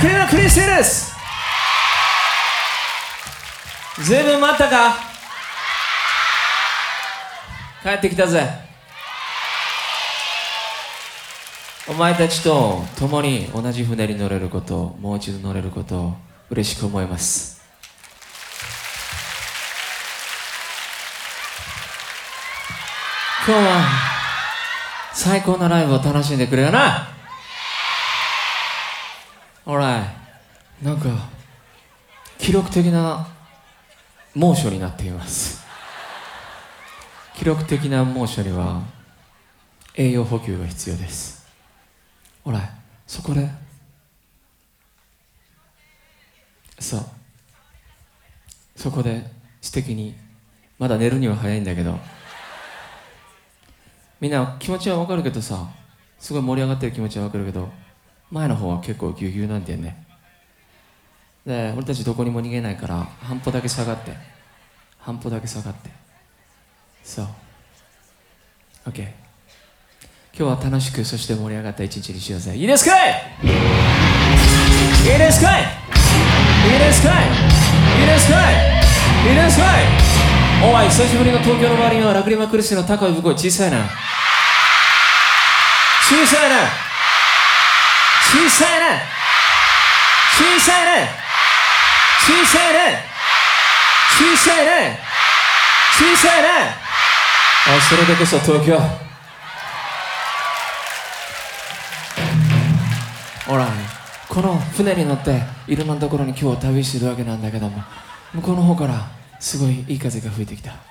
クリマクリスティです。ずいぶん待ったか？帰ってきたぜ。お前たちと共に同じ船に乗れることもう一度乗れることを嬉しく思います。今日は最高なライブを楽しんでくれよな。おいなんか記録的な猛暑になっています。記録的な猛暑には栄養補給が必要です。ほらそこで。そう。そこで知的に。まだ寝るには早いんだけど。みんな気持ちはわかるけどさ。すごい盛り上がってる気持ちはわかるけど。前の方は結構ぎゅうぎゅうなんだよね。で俺たちどこにも逃げないから半歩だけ下がって半歩だけ下がって。そう。OK 今日は楽しくそして盛り上がった一日にしようぜ。いいですかい？いいですかい？いいですかい？いいですかい？いですかい？おい久しぶりの東京の周りにはラクリマクリスの高い向こう小さいな。小さいな。小さいな小さいな小さいな小さいな小さいなあそれでこそ東京。ほら。この船に乗っていろんなところに今日は旅してるわけなんだけども向こうの方からすごいいい風が吹いてきた